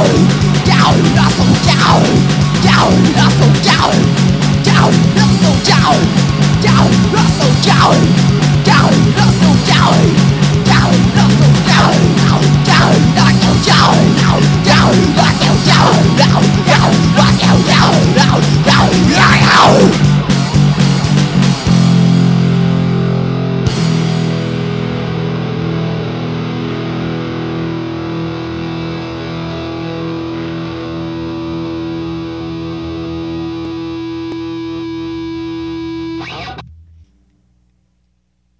down, down, nothing down, down, nothing down, down, nothing down, down, nothing down, down, nothing down.